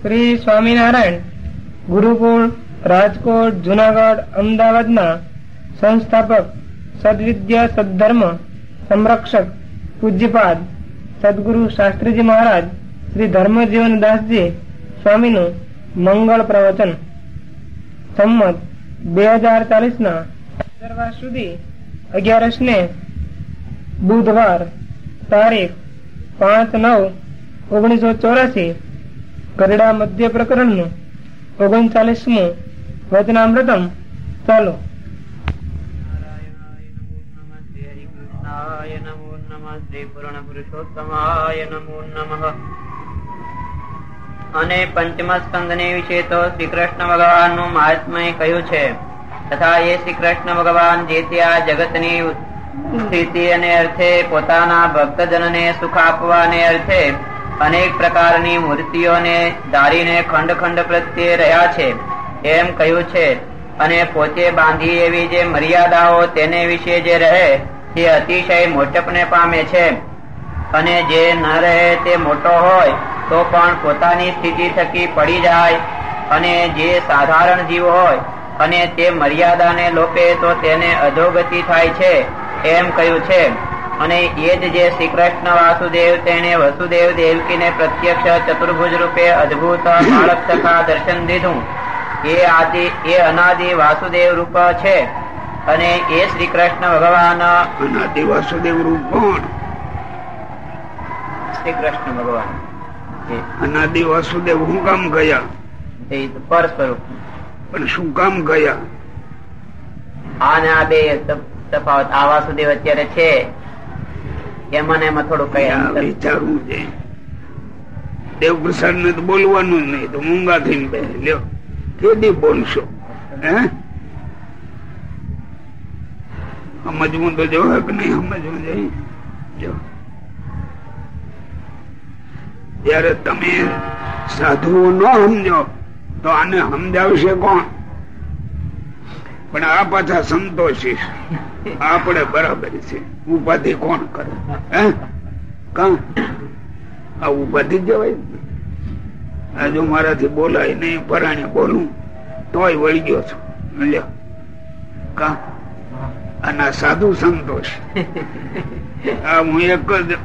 શ્રી સ્વામિનારાયણ, ગુરુકુળ, રાજકોટ, જુનાગઢ, અમદાવાદના સંસ્થાપક સદવિદ્યા સદધર્મ સંરક્ષક પૂજ્યપાદ સદગુરુ શાસ્ત્રીજી મહારાજ શ્રી ધર્મજીવન દાસજી સ્વામીનું મંગળ પ્રવચન. સંમત બે હજાર ચાલીસ ના સુધી અગિયારસ ને બુધવાર તારીખ પાંચ નવ ઓગણીસો ચોરાસી ગરડા મધ્ય પ્રકરણનું ઓગણચાલીસમું વચનામૃતમ. ચાલો. અને પંચમ સ્કંદ વિશે તો શ્રી કૃષ્ણ ભગવાનનું મહાત્મય કહ્યું છે. તથા એ શ્રી કૃષ્ણ ભગવાન જે ત્યાં જગતની સ્થિતિ અને અર્થે પોતાના ભક્તજનને સુખ આપવાને અર્થે અનેક પ્રકારની મૂર્તિઓને ધારીને ખંડ ખંડ પ્રત્યે રહ્યા છે. એમ કહ્યું છે. અને પોતે બાંધી એવી જે મર્યાદાઓ તેને વિશે જે રહે, તે અતિશય મોટપને પામે છે. અને જે ન રહે તે મોટો હોય, તો પણ પોતાની સ્થિતિ થકી પડી જાય. અને જે સાધારણ જીવ હોય, અને તે મર્યાદાને લોપે, તો તેને અધોગતિ થાય છે. એમ કહ્યું છે. અને એ જ જે શ્રી કૃષ્ણ વાસુદેવ તેને વસુદેવ દેવકીને પ્રત્યક્ષ ચતુર્ભુજ રૂપે અદભુત બાળક તથા દર્શન દીધું. એ આદિ એ અનાદિ વાસુદેવ રૂપ છે અને એ શ્રી કૃષ્ણ ભગવાન અનાદિ વાસુદેવ રૂપ કોણ? શ્રી કૃષ્ણ ભગવાન અનાદિ વાસુદેવ શું કામ ગયા? પર સ્વરૂપ. પણ શું કામ ગયા? આ ને આ બે તફાવત. આ વાસુદેવ અત્યારે છે. એમાં એમાં થોડું કઈ વિચારવું છે. દેવ પ્રસાદ ને તો બોલવાનું જ નહીં, તો મૂંગા થઈને બે લ્યો, કેદી બોલશો? હે? સમજવું તો જો કે નહીં, સમજવું જોઈએ જો. જયારે તમે સાધુઓ ન સમજો, તો આને સમજાવશે કોણ? પણ આ પાછા સંતોષી. આપણે બરાબર છે. ઉપાધિ કોણ કરે? હે? કા? આ ઉપાધિ જવાય આ જો મારાથી બોલાય નહીં, પરાણે બોલું, તોય વળી ગયો છું. લ્યો. કા? અને સાધુ સંતોષ. આ હું એક જ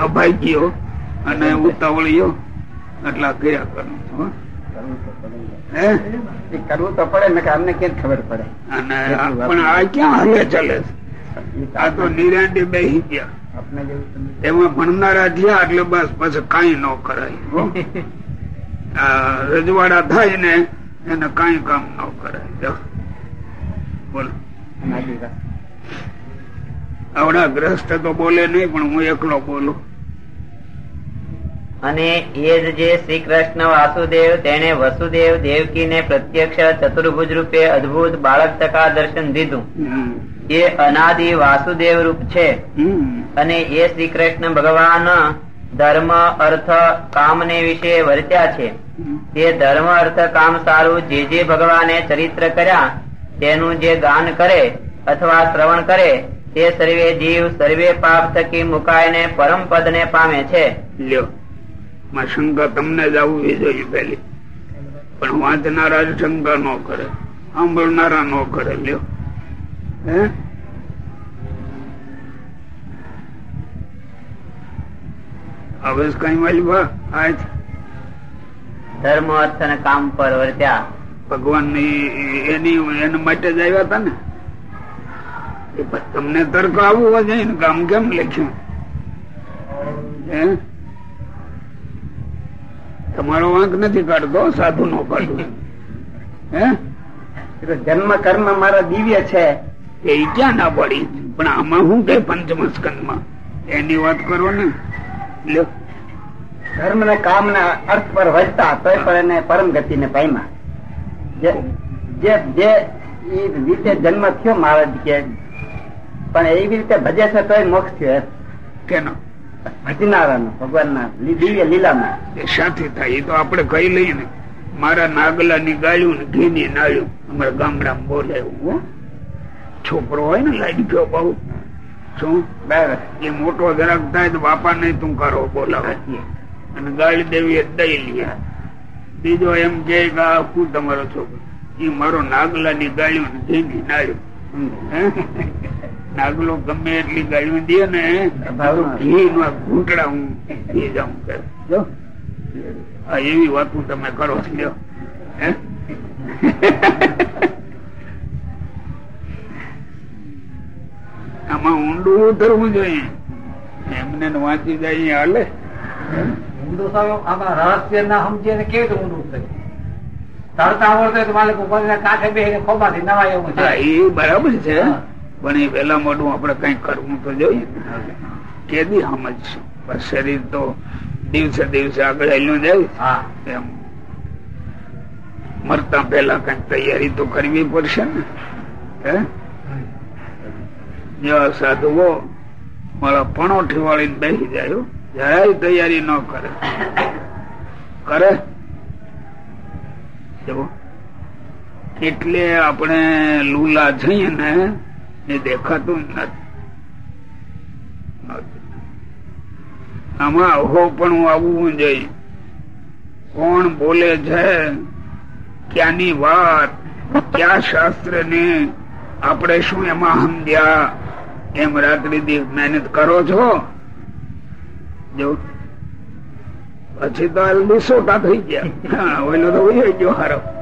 અભાઈ ગયો અને ઉતાવળ્યો. એટલા કર્યા કરું છું કરવું તો પડે ને કે અમને કેમ ખબર પડે. પણ આ ક્યાં હાલે ચાલે આ તો નિરાંડી બેસી ગયા. એમાં ભણનારા થયા એટલે બસ પછી કઈ ન કરાય. રજવાડા થાય ને એને કઈ કામ ન કરાય. બોલો. આવડા ગ્રસ્ત તો બોલે નહીં પણ હું એકલો બોલું. અને એ જ જે શ્રી કૃષ્ણ વાસુદેવ તેને વસુદેવ દેવકીને પ્રત્યક્ષ ચતુર્ભુજ રૂપે અદભુત બાળક ટકા દર્શન દીધું. એ અનાદિ વાસુદેવ રૂપ છે. અને એ શ્રી કૃષ્ણ ભગવાન ધર્મ અર્થ કામ ને વિશે વર્ત્યા છે. તે ધર્મ અર્થ કામ સારું જે જે ભગવાને ચરિત્ર કર્યા તેનું જે ગાન કરે અથવા શ્રવણ કરે તે સર્વે જીવ સર્વે પાપ થકી મુકાઈને પરમ પદ ને પામે છે. લ્યો. માં શંકા તમને જ આવવી જોઈએ પેલી પણ વાંચનારા જ શંકા ન કરે. સાંભળનારા ન કરે લ્યો. હે? હવે કઈ વાલ્યું આજ. ધર્મ અર્થ અને કામ પર વર્ત્યા. ભગવાનની એની એના માટે જ આવ્યા હતા ને? એ તમને તર્ક આવવું હોય ને કામ કેમ લખ્યું? હે? તમારો વાંક નથી કાઢતો સાધુ નો કાઢો. હે? જન્મ કર્મ મારા દિવ્ય છે. એ ક્યાં ના પડી? પણ આમાં શું કે પંચમ સ્કંદ એની વાત કરો ને. ધર્મ ને કામ ને અર્થ પર વધતા તોય પણ એને પરમ ગતિ ને પામ્યા જે જે ઈ રીતે જન્મ થયો મહારાજ કે પણ એવી રીતે ભજે છે તોય મોક્ષ થયો. કેનો? સાથી થાય એ તો આપડે કહી લઈએ ને મારા નાગલા ની ગાળ્યું ને ઘી ની નાળ્યું અમારા ગામડામાં બોલે છોકરો હોય ને લાડક્યો બહુ. શું? એ મોટો જરાક થાય તો બાપા ને તું કરો બોલાવે અને ગાળી દેવી એ દઈ લે. બીજો એમ કે આ હું તમારો છોકરો? એ મારો નાગલા ની ગાળ્યો નથી નાળ્યો નાગલો ગમે એટલી ગાયું દે ને ઘી નો ઘૂંટડા હું પી જાઉં કે એવી વાતો તમે કરો છો હે? આમાં ઊંડું ઉતરવું જોઈએ. એમને વાંચી જાય હાલે. ઊંડું સાહેબ આમાં રહસ્ય ના સમજીએ ને કેવી રીતે ઊંડું ઉતરે તરતા આવડતો માલિક ઉપર કાંઠે બે ખોબાથી નવાય એવું છે. એ બરાબર છે. પણ એ વહેલા મોડું આપડે કઈ કરવું તો જોઈએ. કેદી સમજશું પણ શરીર તો દિવસે દિવસે આગળ હેલ્યું જાય. એમ. મરતા પેલા કઈ તૈયારી તો કરવી પડશે ને. હે? જેવા સાધુઓ મારા પણો ઠેવાળીને બેસી જાય. જરાય તૈયારી ન કરે. કરે. એટલે આપણે લુલા જઈએ ને એ દેખાતું નથી. આમાં અહો પણ આવવું જોઈએ કોણ બોલે છે? ક્યાંની વાત? ક્યાં શાસ્ત્ર ને આપણે શું એમાં સમજ્યા? એમ રાત્રિ દી મહેનત કરો છો? જો. પછી તો દિસોટા થઈ ગયા. ઓલો તો ગયો હારો.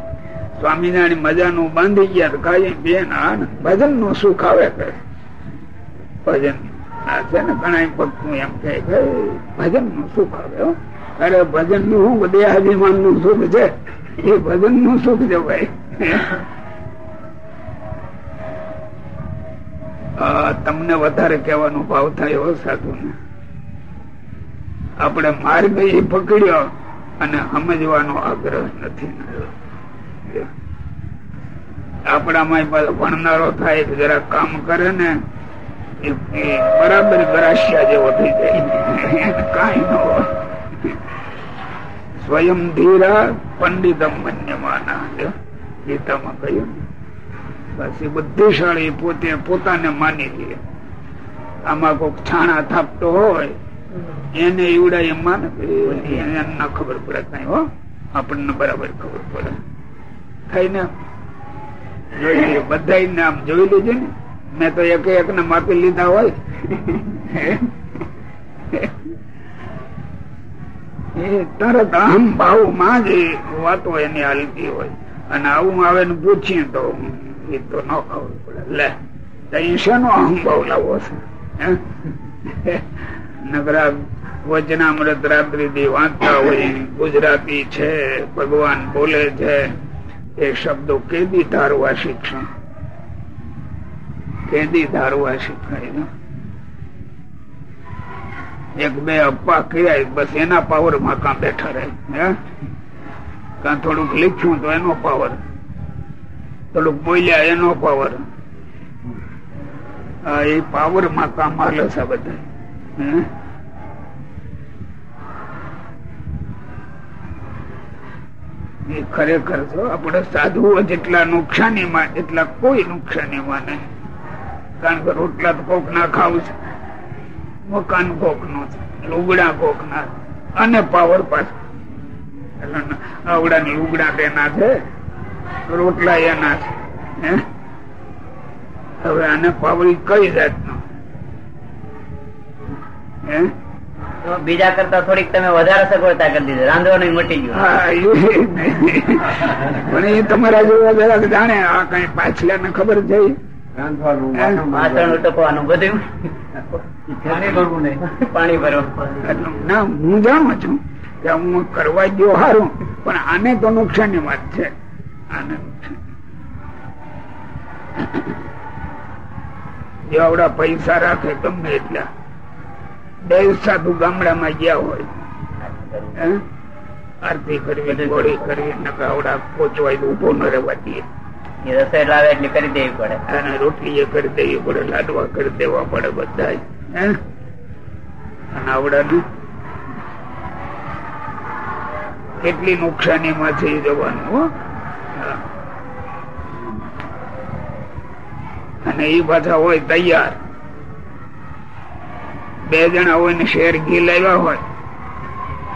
સ્વામિનારાયણ મજાનું બાંધી ગયા કાંઈ બેન, આ ભજનનું સુખ આવે કરે ભજન આ છે ને ઘણા ભક્તો એમ કે ભજનનું સુખ આવે. અરે ભજનનું શું દેહાભિમાનનું સુખ છે? એ ભજનનું સુખ છે ભાઈ. તમને વધારે કહેવાનો ભાવ થાય સાધુ ને આપણે માર્ગ એ પકડ્યો અને સમજવાનો આગ્રહ નથી આપણામાં ભણનારો થાય જરા કામ કરે ને, એ બરાબર ગરાશિયા જેવો થઈ જાય. કઈ ન સ્વયં ધીરા પંડિતમ ગીતામાં કહ્યું. બસ બુદ્ધિશાળી પોતે પોતાને માની લે. આમાં કોઈક છાણા થાપતો હોય, એને ઈવડા એમ એને ખબર પડે કઈ, હો. આપણને બરાબર ખબર પડે. થઈને બધા નામ જોઈ લીધું ને? મેં તો એક એક ને માપી લીધા હોય. એ તરત આમ ભાવમાં જ વાતો એની હાલતી હોય. અને આવું આવે ને પૂછીએ તો એ તો ન ખાવું પડે. લે અહીં શેનો અહંભાવ લાવો છે? હે? નગરા વચનામૃત રાત્રિ દી વાંચતા હોય ગુજરાતી છે, ભગવાન બોલે છે. એ શબ્દો કેદી ધારવા શિક્ષણ કેદી ધારવા શીખાય એક બે અપ્પા કહેવાય બસ એના પાવરમાં કાં બેઠા રહે? કાં થોડુંક લીખ્યું તો એનો પાવર. થોડુંક બોલ્યા એનો પાવર. એ પાવરમાં કામ હાલે છે બધા ખરેખર તો આપણે સાધુઓ જેટલા નુકસાનીમાં, એટલા કોઈ નુકસાનીમાં નહીં. કારણ કે રોટલા તો કોક ના ખાવું છે, મકાન કોકનું છે લુગડા કોક ના અને પાવર પાછું. આવડા ને લુગડા તેના છે, રોટલા એના છે? હવે આને પાવર કઈ જાતનો? હે? બીજા કરતા થોડીક તમે વધારે સગવડતા કરી દીધી. રાંધવાનું મટી ગયું. પણ એ તમારા જેવા જરાક જાણે આ કઈ પાછલા ને ખબર છે? રાંધવાનું વાસણ ઉટકવાનું બધું. પાણી ભરવું નહીં. પાણી ભરવું. ના હું જાણું છું કે હું કરવા ગયો હારું પણ આને તો નુકસાની વાત છે. આને જો આવડા પૈસા રાખે ગમે એટલા. બે સાધુ ગામડામાં ગયા હોય? આરતી કરવી ગોળી કરવી નકાવડા પોચવાય ઊભો ન રહેવા દઈએ રસોઈ લાવે એટલે કરી દેવી પડે. અને રોટલી એ કરી દેવી પડે લાડવા કરી દેવા પડે બધા અને આવડાનું કેટલી નુકસાની માં થઈ જવાનું. અને એ પાછા હોય તૈયાર. બે જણા હોય ને શેર ઘી લાવ્યા હોય,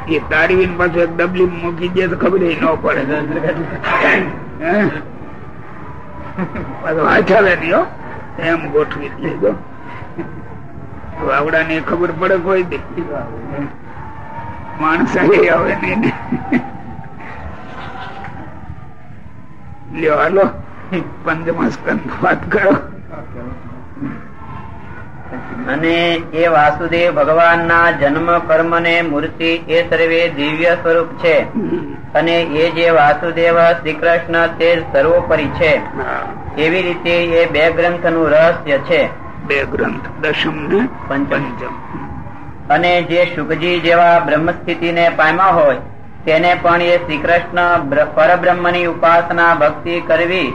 એ તારી પાછું એક ડબલી મૂકી દે તો ખબર ન પડે હે? નહીં એમ ગોઠવી લીધો વાવડા ને ખબર પડે કોઈ દે માણસ આવે નહીં ને. લ્યો હાલો પંચમા સ્કંદ વાત કરો અને એ વાસુદેવ ભગવાનના જન્મ કર્મ ને મૂર્તિ એ સર્વે દિવ્ય સ્વરૂપ છે. અને એ જે વાસુદેવ શ્રી કૃષ્ણ તે સર્વોપરી છે. એવી રીતે એ બે ગ્રંથનું રહસ્ય છે. બે ગ્રંથ દશમ ને પંચમ. અને જે શુકજી જેવા બ્રહ્મ સ્થિતિ ને પામ્યા હોય તેને પણ એ શ્રી કૃષ્ણ પરબ્રહ્મની ઉપાસના ભક્તિ કરવી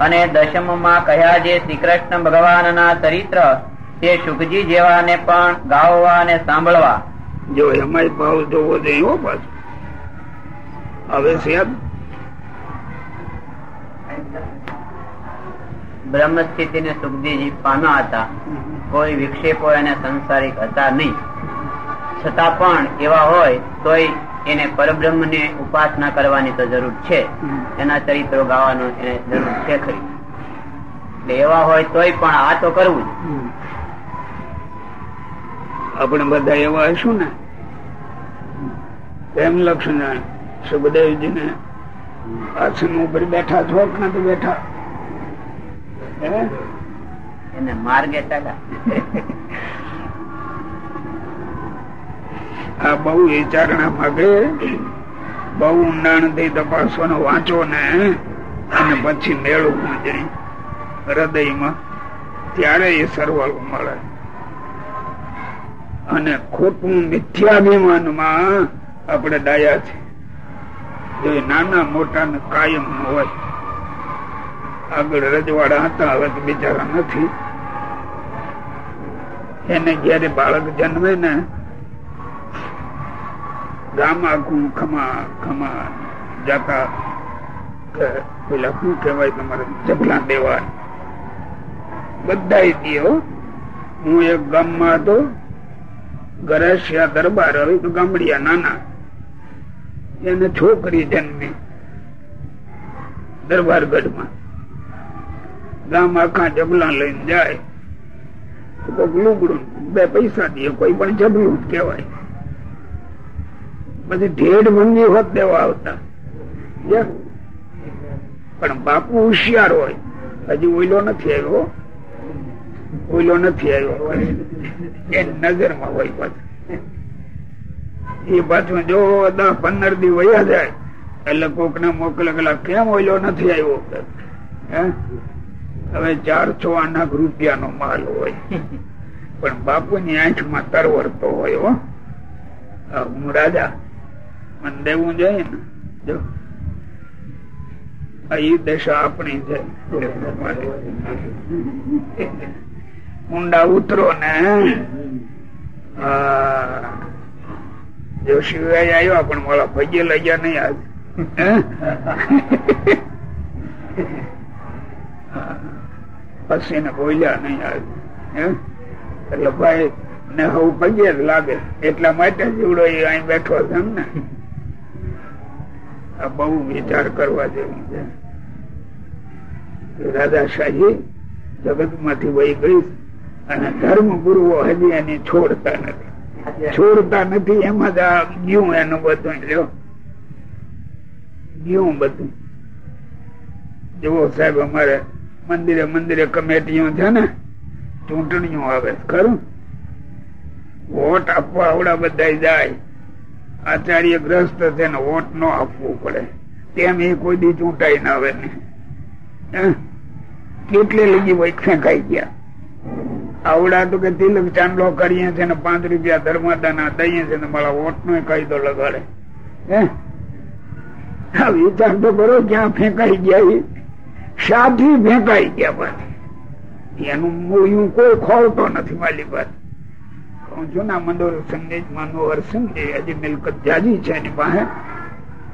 અને દશમમાં કહ્યા જે શ્રી કૃષ્ણ ભગવાનના ચરિત્ર તે શુકજી જેવાને પણ ગાવવા અને સાંભળવા. જો એમાં ભાવ જોવો જોઈએ હો પાછો. હવે સાહેબ બ્રહ્મ સ્થિતિને સુખજીજી પામ્યા હતા. કોઈ વિક્ષેપો એને સંસારિક હતા નહીં. છતાં પણ એવા હોય તોય એને પરબ્રહ્મની ઉપાસના કરવાની તો જરૂર છે. એના ચરિત્રો ગાવાનું એને જરૂર છે ખરી. એટલે એવા હોય તોય પણ આ તો કરવું જ. આપણે બધા એવા હશું ને? એમ સુખદેવજી ને આસન ઉપર બેઠા છો કે નથી બેઠા. હે? એને માર્ગે આ બહુ વિચારણા માગે બહુ ઊંડાણથી તપાસો ને વાંચો ને અને પછી મેળવું જાય હૃદયમાં. ત્યારે એ સરવાળું મળે. અને ખોટું મિથ્યાભિમાનમાં આપણે ડાયા છે. જો નાના મોટા ને કાયમ હોય, આગળ રજવાડા હતા, હવે બિચારા નથી. એને જયારે બાળક જન્મે ને ગામ આખું ખમા ખમા જાતા પેલા શું કેવાય તમારે ચપલા દેવા બધા દિયો, હું એક ગામમાં હતો ગરસિયા દરબાર હવે તો ગામડિયા નાના, એને છોકરી જન્મી દરબારગઢમાં ગામ આખા જબલા લઈને જાય. કોઈક લુગડું, બે પૈસા દે, કોઈ પણ જબલું જ કહેવાય. પછી ઢેઢ ભંગી હોત દેવા આવતા. પણ બાપુ હોશિયાર હોય. હજી ઓઈલો નથી આવ્યો. ઓઈલો નથી આવ્યો. એ નજરમાં હોય પાછું. એ પાછું જો દસ પંદર દી વયા જાય, એટલે કોક ને મોકલે કેમ ઓઈલો નથી આવ્યો? હવે ચાર ચારસો આના રૂપિયા નો માલ હોય. પણ બાપુ ની આંખમાં તરવરતો હોય, હો. હું રાજા. મને દેવું જોઈએ ને? જો. ઈ દશા આપણી છે. ઊંડા ઉતરો ને હા. જો શિવાય આવ્યા પણ મારા ભજે લઈ ગયા નહીં આજ. પછી ને બોલ્યા નહીં આજ. હે? એટલે ભાઈ, ને હવે પગે જ લાગે. એટલા માટે જીવડો એ અહીં બેઠો છે એમ ને. આ બહુ વિચાર કરવા જેવું છે. રાજાશાહી જગતમાંથી વહી ગઈ. અને ધર્મ ગુરુઓ હજી એને છોડતા નથી. છોડતા નથી, એમાં જ આ ગયું એનું બધું, લ્યો. ગયું બધું. જુઓ સાહેબ, અમારે મંદિરે મંદિરે કમેટીઓ છે ને, ચૂંટણીઓ આવે ખરું? વોટ આપવા આવડા બધા જાય. આચાર્ય ગ્રસ્ત છે ને, વોટ નો આપવું પડે. તેમ એ કોઈ દી ચૂંટાઈ ના આવે ને? કેટલી લગી હોય ફેંકાઈ ગયા? આવડા તો કે તિલક ચાંદલો કરીએ છે ને પાંચ રૂપિયા ધર્માદાના દઈએ છે ને મારા વોટ નો કાયદો લગાડે. હે? તો કરો ક્યાં ફેંકાઈ ગયા સાથી ફેંકાઈ ગયા પાછી. એનું મૂળ્યું કોઈ ખોલતો નથી માલી પાસે. જૂના મંદોર સંદેશ મનોહર સંજય હજી મિલકત જાજી છે એની પાસે.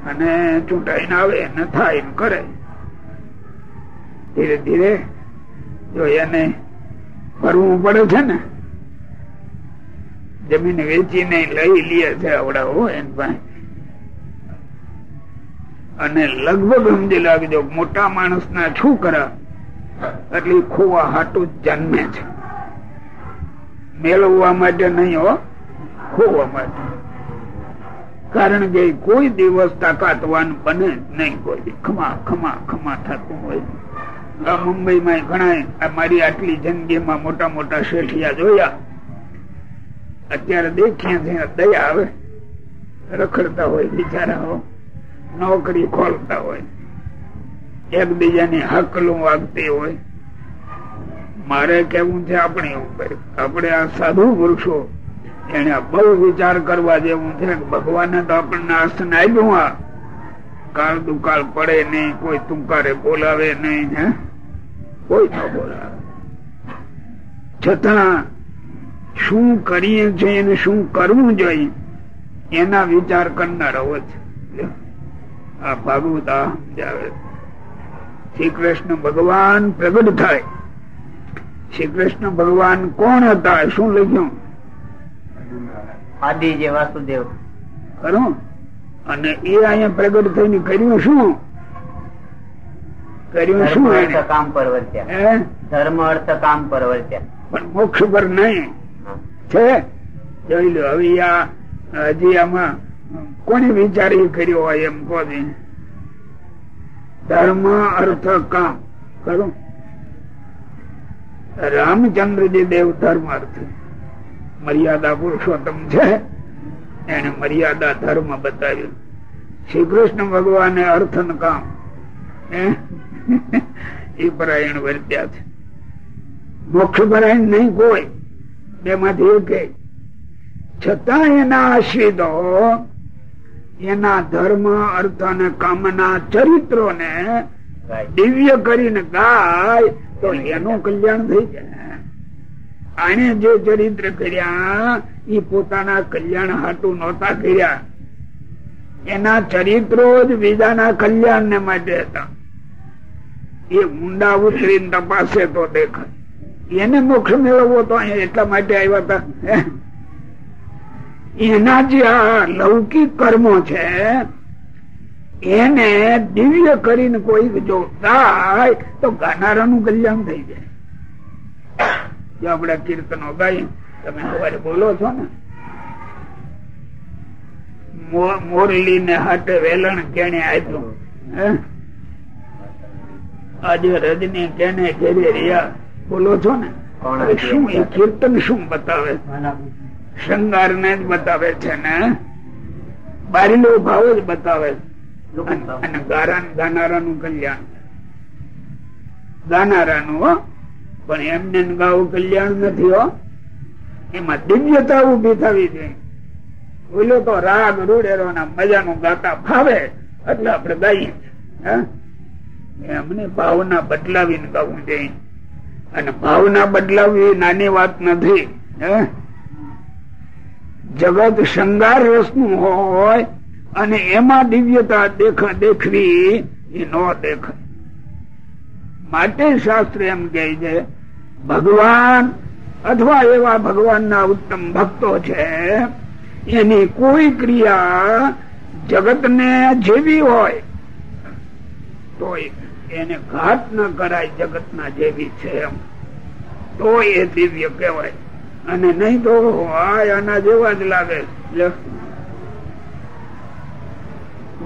અને ચૂંટાઈને આવે, ને થાય એમ કરે. ધીરે ધીરે જો એને ભરવું પડે છે ને? જમીન વેચીને લઈ લે છે આવડાવો એની પાસે. અને લગભગ સમજી લાગજો, મોટા માણસ ના છોકરા એટલે ખોવા હાટું જન્મે છે. મેળવવા માટે નહીં હો, ખોવા માટે. કારણ કે કોઈ દિવસ તાકાતવાન બને નહીં કોઈ. ખમા ખમા ખમા થતું હોય. આ મુંબઈમાં ઘણા મારી આટલી જિંદગીમાં મોટા મોટા શેઠિયા જોયા. અત્યારે દેખ્યા છે દયા આવે રખડતા હોય બિચારાઓ નોકરી ખોલતા હોય. એકબીજાની હકલું વાગતી હોય. મારે કેવું છે આપણી ઉપર? આપણે આ સાધુ પુરુષો, એને બહુ વિચાર કરવા જેવું છે. ભગવાને તો આપણને આસન આપ્યું આ. કાળ દુકાળ પડે નહીં, કોઈ તુંકારે બોલાવે નહીં, હે? કોઈ ન બોલાવે છતાં શું કરીએ છીએ અને શું કરવું જોઈએ એના વિચાર કરનાર હોય છે આ ભાગવત સમજાવે. શ્રી કૃષ્ણ ભગવાન પ્રગટ થાય. શ્રી કૃષ્ણ ભગવાન કોણ હતા શું લખ્યું? આદિ જે વાસુદેવ. ખરું? અને એ અહીંયા પ્રગટ થઈને કર્યું શું? કર્યું શું કામ પરવર્ત્યા. ધર્મ અર્થ કામ પરવર્ત્યા. પણ મોક્ષ પર નહીં. છે? જોઈ લો હવે આ હજી આમાં કોને વિચારી કર્યો હોય એમ કહો ધર્મ અર્થ કામ. ખરું? રામચંદ્રજી દેવ ધર્મ અર્થ. મર્યાદા પુરુષોત્તમ છે. એને મર્યાદા ધર્મ બતાવ્યું. શ્રી કૃષ્ણ ભગવાને અર્થ ને કામ. હે? એ પરાયણ વર્ત્યા છે. મોક્ષ પરાયણ નહીં કોઈ. બે માંથી એક છતાં એના આશ્રિતો એના ધર્મ, અર્થ અને કામના ચરિત્રો ને દિવ્ય કરીને ગાય, તો એનું કલ્યાણ થઈ જાય. આને જે ચરિત્ર કર્યા, એ પોતાના કલ્યાણ હાટું નહોતા કર્યા. એના ચરિત્રો જ બીજાના કલ્યાણ ને માટે હતા. એ ઊંડા ઉતરીને તપાસે તો દેખાય. એને મોક્ષ મેળવવો તો અહીંયા એટલા માટે આવ્યા હતા એના જે આ લૌકિક કર્મો છે, એને દિવ્ય કરીને કોઈ જો ગાય તો ગાનારાનું કલ્યાણ થઈ જાય. જો આપણે કીર્તનો ગાય તમે સવારે બોલો છો ને? મોરલી ને હાટે વેલણ કેને આપ્યું, હે? આજે રજની કેને ઘેરે રહ્યા બોલો છો ને? શું એ કીર્તન શું બતાવે? શંગાર ને જ બતાવે છે ને? બારીલો ભાવ જ બતાવે. અને- ગારા ગાનારા નું કલ્યાણ. ગાનારાનું હો. પણ એમને ને ગાવું કલ્યાણ નથી હો. એમાં દિવ્યતા ઊભી થવી જોઈએ. બોલો તો રાગ રૂડેરો ના મજાનું ગાતા ફાવે એટલે આપડે ગાઈએ. હે? એમને ભાવના બદલાવીને ગાવું જોઈએ અને ભાવના બદલાવવી નાની વાત નથી જગત શંગાર રસ હોય અને એમાં દિવ્યતા દેખા દેખવી એ ન દેખાય. માટે શાસ્ત્ર એમ કહે છે, ભગવાન અથવા એવા ભગવાનના ઉત્તમ ભક્તો છે, એની કોઈ ક્રિયા જગતને જેવી હોય તો એને ઘાટ ન કરાય જગતના જેવી છે એમ તો એ દિવ્ય કહેવાય અને નહીં તો આના જેવા જ લાગે.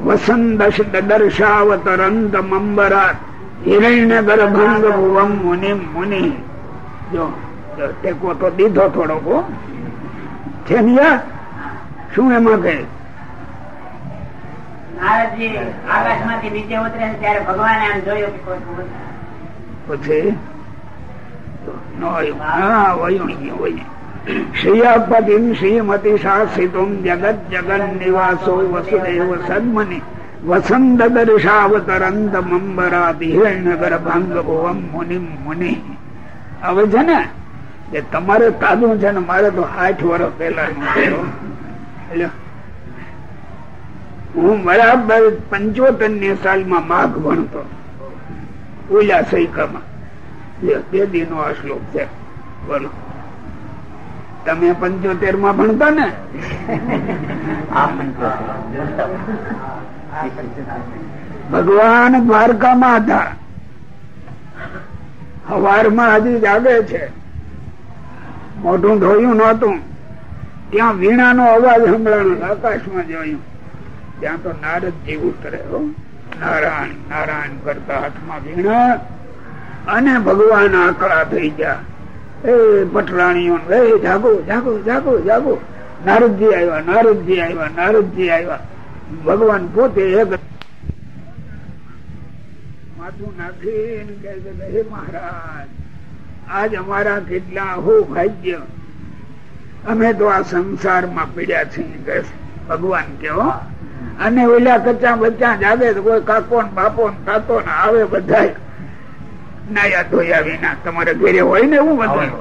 વસંત દર્શાવતરંત મંબરાત હિરણ્ય ગર્ભંગ મુનિ મુનિ જો ટેકો તો દીધો થોડોક. છે ને યાર? શું એમાં કહે નારદજી નો શ્રીમતી શાસિતુમ જગત જગન નિવાસો વસુદેવ સન્મની વસંત દર્શાવતરંત મંબરા હિરણ્ય ગર્ભાંગ ભુવમ મુનિ. મુનિ હવે છે ને કે તમારે તાદું છે ને, મારે તો આઠ વર્ષ પહેલા એટલે હું બરાબર પંચોતેરની સાલમાં માઘ ભણતો ઓલા સૈકામાં. બે તે નો આ શ્લોક છે. બોલો. તમે પંચોતેરમાં ભણતા ને. ભગવાન દ્વારકામાં હતા. હવારમાં હજી જાગે છે. મોઢું ધોયું નહોતું. ત્યાં વીણાનો અવાજ સંભળાણો આકાશમાં જોયું. ત્યાં તો નારદ જેવું કરે નારાયણ નારાયણ કરતા હાથમાં વીણા અને ભગવાન આકડા થઈ ગયા. એ પટરાણીઓ, એ જાગો જાગો જાગો જાગો. નારદજી આવ્યા નારદજી આવ્યા નારદજી આવ્યા. ભગવાન પોતે એક માથું નાખીને મહારાજ, આજ અમારા કેટલા હો અમે તો આ સંસારમાં પીડ્યા છીએ. ભગવાન કેવો અને ઓલા કચ્ચા બચ્ચા જાગે તો કોઈ કાકો ને બાપો ને તાતો ને આવે બધા નાયા ધોયા વિના. તમારે ઘરે હોય ને એવું બધું?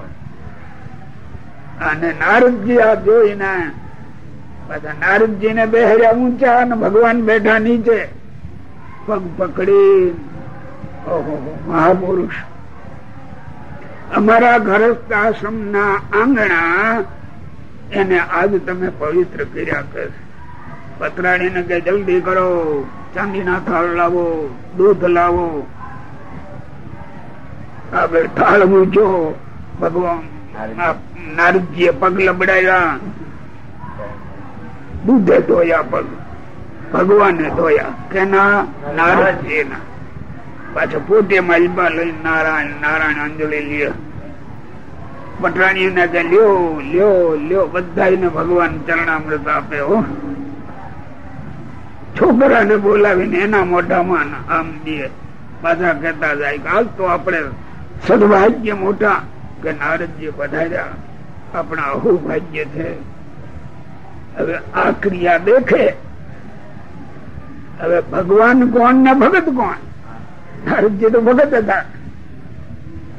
અને નારદજી આ જોઈને બધા નારદજી ને બેહર્યા ઊંચા અને ભગવાન બેઠા નીચે. પગ પકડી. ઓહો મહાપુરુષ. અમારા ઘરસ્થ આશ્રમ ના આંગણા એને આજ તમે પવિત્ર કર્યા કે પતરાણી ને કે જલ્દી કરો, ચાંદીના થાળ લાવો, દૂધ લાવો. થાળ મૂક્યો. ભગવાન નારદજીએ પગ લબડાયા દૂધે ધોયા પગ. ભગવાને ધોયા. કેના? નારદજી ના પાછા પોતે માલબા લઈ નારાયણ નારાયણ અંજલિ લે પટરાણી ને કે લ્યો લ્યો લ્યો. બધા ભગવાન ચરણામૃત આપે હો. છોકરાને બોલાવીને એના મોઢામાં આમ દે પાછા કહેતા જાય હાલ તો આપણે સદભાગ્ય મોટા કે નારદજી પધાર્યા. આપણા અહુભાગ્ય છે. હવે આ ક્રિયા દેખે. હવે ભગવાન કોણ ને ભગત કોણ? નારદજી તો ભગત હતા.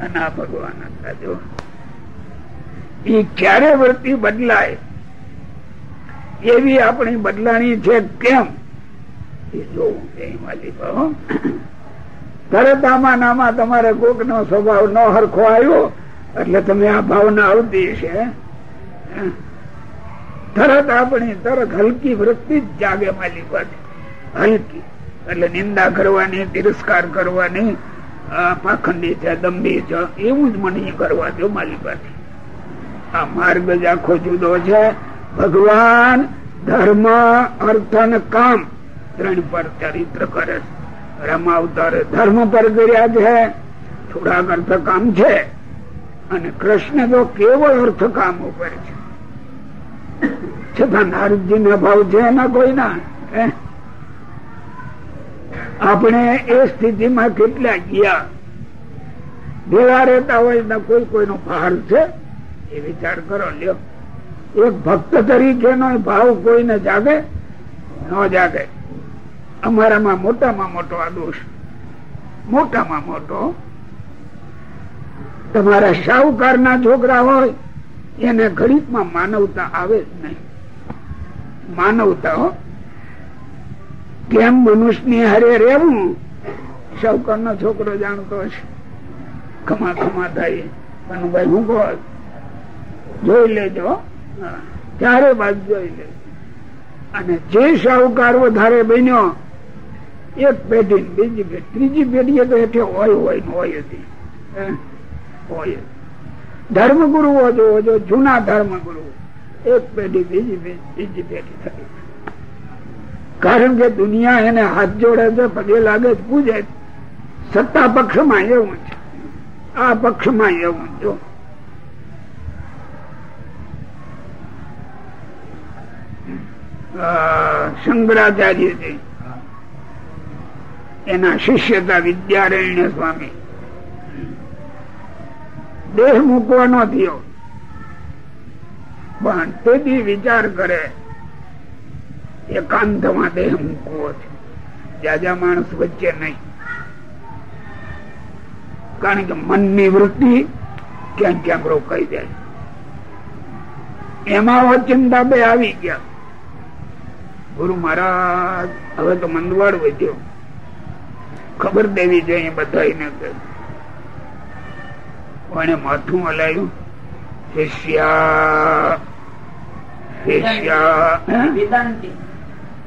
અને આ ભગવાન હતા જો. એ ક્યારે વૃત્તિ બદલાય? એવી આપણી બદલાણી છે કેમ? તરત આમાં નામાં તમારે કોક નો સ્વભાવ ન હરખો આવ્યો, એટલે તમે આ ભાવના આવતી છે તરત આપણી તરત હલકી વૃત્તિ જ જાગે માલી હલકી. એટલે નિંદા કરવાની, તિરસ્કાર કરવાની પાખંડી છે, દંભી છે, એવું જ મને કરવા દો માલી પાસે આ માર્ગ જ આખો જુદો છે. ભગવાન, ધર્મ અર્થ કામ. ત્રણ પર ચરિત્ર કરે રમાવતારે ધર્મ પર કર્યા છે. થોડાક અર્થ કામ છે. અને કૃષ્ણ તો કેવળ અર્થ કામ ઉપર છે. છતાં નારદજી ના ભાવ છે એના કોઈ ના આપણે એ સ્થિતિમાં કેટલા ગયા? ભેગા રહેતા હોય ને કોઈ કોઈનો ભાર છે? એ વિચાર કરો, લ્યો. એક ભક્ત તરીકે નો ભાવ કોઈને જાગે? ન જાગે. અમારામાં મોટામાં મોટો આ દોષ. મોટામાં મોટો. તમારા શાહુકાર ના છોકરા હોય, એને ઘડીકમાં માનવતા આવે જ નહીં. માનવતા કેમ કેમ મનુષ્યની હારે રહેવું? શાહુકાર નો છોકરો જાણતો હશે. ખમા ખમા થાય. ભાઈ હું કહો જોઈ લેજો ચારે બાજુ જોઈ લેજો. અને જે શાહુકાર વધારે બન્યો એક પેઢી બીજી પેઢી. ત્રીજી પેઢીએ તો હેઠે હોય હોય હોય હતી હોય. ધર્મગુરુઓ જોવો જો જૂના ધર્મગુરુ. એક પેઢી, બીજી પેઢી ત્રીજી પેઢી થઈ કારણ કે દુનિયા એને હાથ જોડે છે પગે લાગે પૂજે. સત્તા પક્ષમાં એવું છે. આ પક્ષમાં એવું જો. શંકરાચાર્ય શંકરાચાર્યજી એના શિષ્ય હતા વિદ્યારણ્ય સ્વામી. દેહ મૂકવાનો થયો. પણ તેથી વિચાર કરે, એકાંતમાં દેહ મૂકવો છે. જાજા માણસ વચ્ચે નહીં. કારણ કે મનની વૃત્તિ ક્યાંક ક્યાંક રોકાઈ જાય. એમાં ચિંતા બે આવી ગયા. ગુરુ મહારાજ, હવે તો મંદવાડ વધ્યો. ખબર દેવી જોઈએ બધા એને કોને માથું હલાયું? શિષ્યા શિષ્યા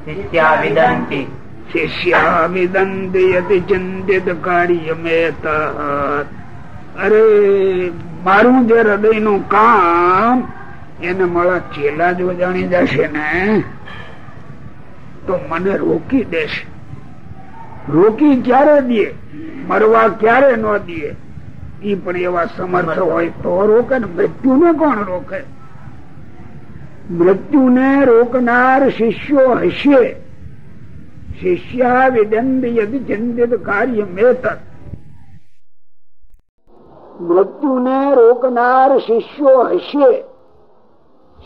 શિષ્યા વિદંતી. શિષ્યા વિદંતી અતિ ચિંતિત કાર્યમેત અરે મારું જે હૃદયનું કામ એને મારા ચેલા જો જાણી જશે ને તો મને રોકી દેશે। રોકી ક્યારે દે? મરવા ક્યારે ન દે? ઈ પણ એવા સમર્થ હોય તો રોકે ને મૃત્યુને કોણ રોકે? મૃત્યુને રોકનાર શિષ્યો હશે. શિષ્યા વિદંદ યદિ કાર્ય મેતર મૃત્યુને રોકનાર શિષ્યો હશે.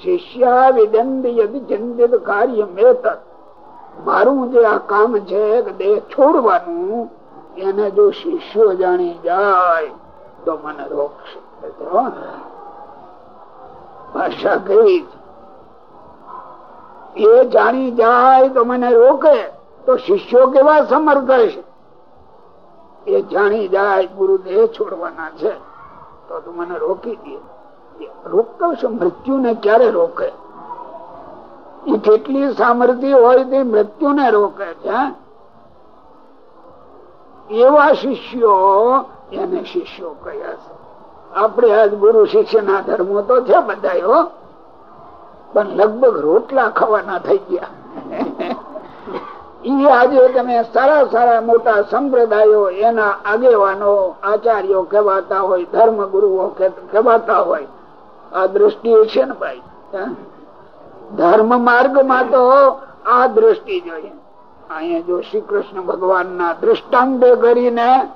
શિષ્યા વિદંદ યદિ કાર્ય મેત મારું જે આ કામ છે દેહ છોડવાનું, એને જો શિષ્યો જાણી જાય, તો મને રોકશે ભાષા કઈ એ જાણી જાય તો મને રોકે, તો શિષ્યો કેવા સમર્થ હશે એ જાણી જાય ગુરુદેહ છોડવાના છે, તો તું મને રોકી દે. રોકશે મૃત્યુને ક્યારે રોકે? એ સામર્થ્ય હોય તે મૃત્યુને રોકે છે. એવા શિષ્યો એને શિષ્યો કયા છે. આપણે આજ ગુરુ શિષ્યના ધર્મો તો છે બધા પણ લગભગ રોટલા ખાવાના થઈ ગયા. ઈ આજે તમે સારા સારા મોટા સંપ્રદાયો એના આગેવાનો, આચાર્યો કહેવાતા હોય ધર્મ ગુરુઓ કહેવાતા હોય. આ દ્રષ્ટિએ છે ને ભાઈ ધર્મ માર્ગમાં તો આ દ્રષ્ટિ જોઈએ. અહીંયા જો શ્રી કૃષ્ણ ભગવાન ના દ્રષ્ટાંત કરીને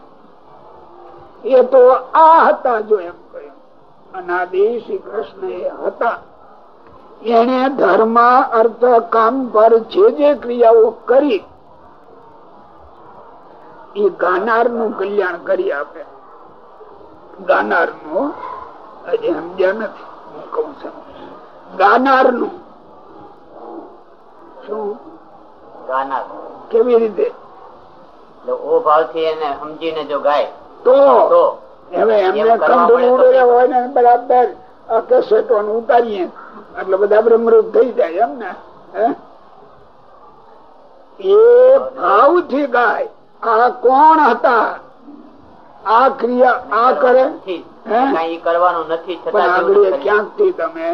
એ તો આ હતા જો એમ કહ્યું અનાદિ શ્રી કૃષ્ણ એ હતા. એને ધર્મ, અર્થ, કામ પર જે જે ક્રિયાઓ કરી, એ ગાનારનું કલ્યાણ કરી આપે. ગાનારનું હજી સમજ્યા નથી. હું કઉ છું. ગાનારનું શું? ગાનાર કેવી રીતે? ઓ ભાવથી એને સમજીને જો ગાય તો? હવે એમને એમ કંઠ ઉડે હોય ને બરાબર. આ કેસેટો ને ઉતારીએ. એટલે બધા બ્રહ્મરૂપ થઈ જાય એમ ને? એ ભાવથી ગાય. આ કોણ હતા? આ ક્રિયા આ કરે? કાંઈ કરવાનું નથી પણ આગળ ક્યાંકથી તમે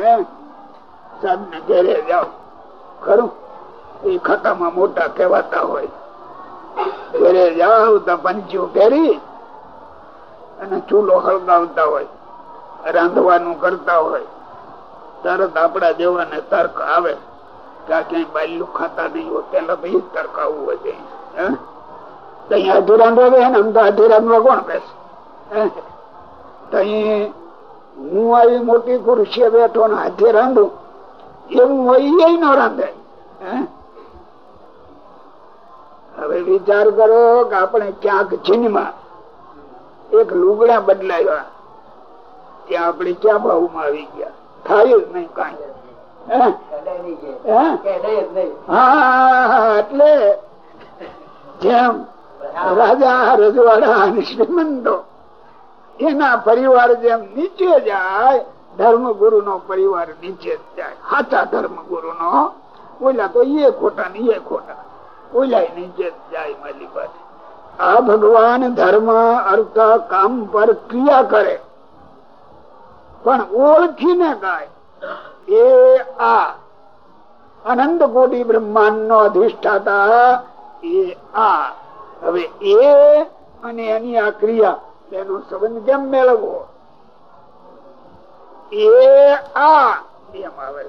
સાહેબ ને ઘેરે જાઓ. ખરું? એ ખાતામાં મોટા કહેવાતા હોય ઘરે જાવ તો પંચીઓ પહેરી અને ચૂલો હળગાવતા હોય, રાંધવાનું કરતા હોય, તરત આપણા દેવાને તર્ક આવે કે આ ક્યાંય બાયલું ખાતા નહીં હોય પેલા ભાઈ તર્ક આવવું હોય ત્યાં હે? તો અહીંયા હાથે રાંધવા બે ને આમ તો હાથે રાંધવા કોણ બેસે હે? તો હું આવી મોટી ખુરશીએ બેઠો ને હાથે રાંધું, એવું હોય એ ન રાંધે હે? હવે વિચાર કરો કે આપણે ક્યાંક ચીનમાં એક લુગડા બદલાયા ત્યાં આપણે ક્યાં ભાવમાં આવી ગયા? થાય જ નહીં કઈ. હે? જેમ રાજા રજવાડા અને શ્રીમંતો, એના પરિવાર જેમ નીચે જાય ધર્મ ગુરુ નો પરિવાર નીચે જાય. સાચા ધર્મ ગુરુ નો ઓલા તો એ ખોટા ને એ ખોટા. આ ભગવાન ધર્મ, અર્થ, કામ પર ક્રિયા કરે. પણ ઓળખીને ગાય. એ આ અનંત કોટી બ્રહ્માંડ નો અધિષ્ઠાતા, એ આ. હવે એ અને એની આ ક્રિયા, એનો સંબંધ કેમ મેળવવો? એ આ. એમ આવે